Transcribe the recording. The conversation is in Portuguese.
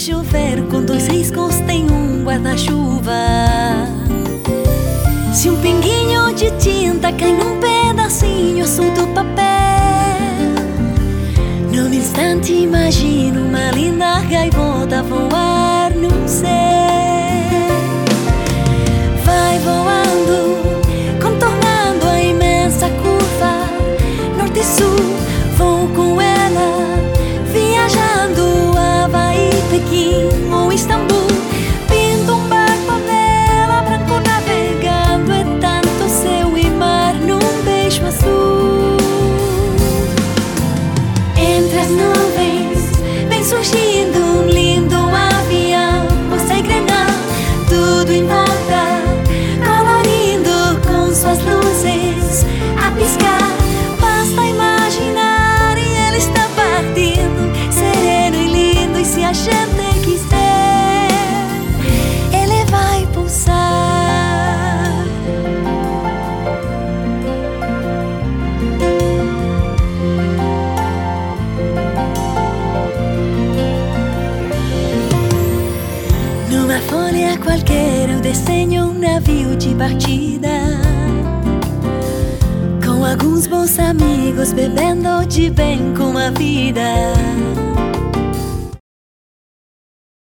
chover com dois riscos tem um guarda-chuva. Se um pinguinho de tinta cai num pedacinho do papel, num instante imagino uma linda gaivota voar no céu. Vai voando, contornando a imensa curva norte-sul. Vou com ela, viajando Pinto um barco à vela, branco navegando. É tanto céu e mar num beijo azul. Entre as nuvens vem surgindo um lindo avião. Você engrenar tudo em volta, colorindo com suas luzes a piscar. Basta imaginar e ele está partindo, sereno e lindo. E se a Numa folha qualquer eu desenho um navio de partida. Com alguns bons amigos bebendo de bem com a vida